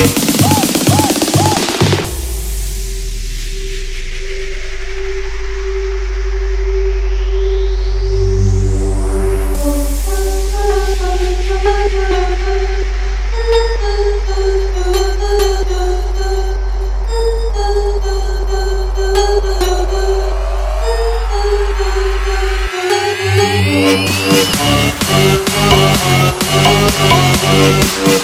We'll be right.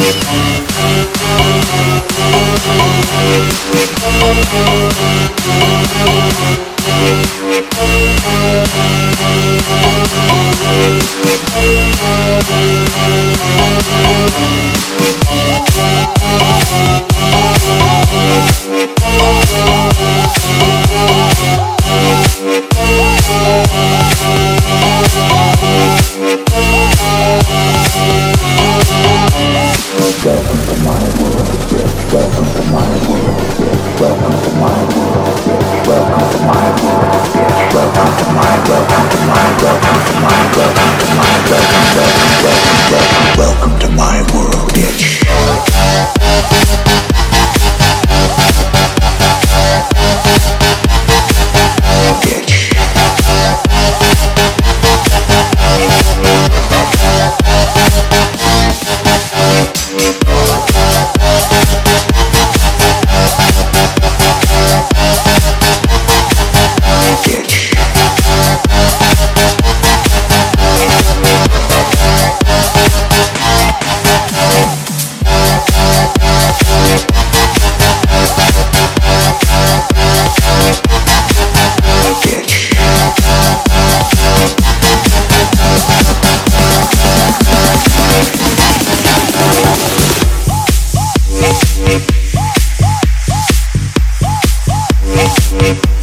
Thank you. Thank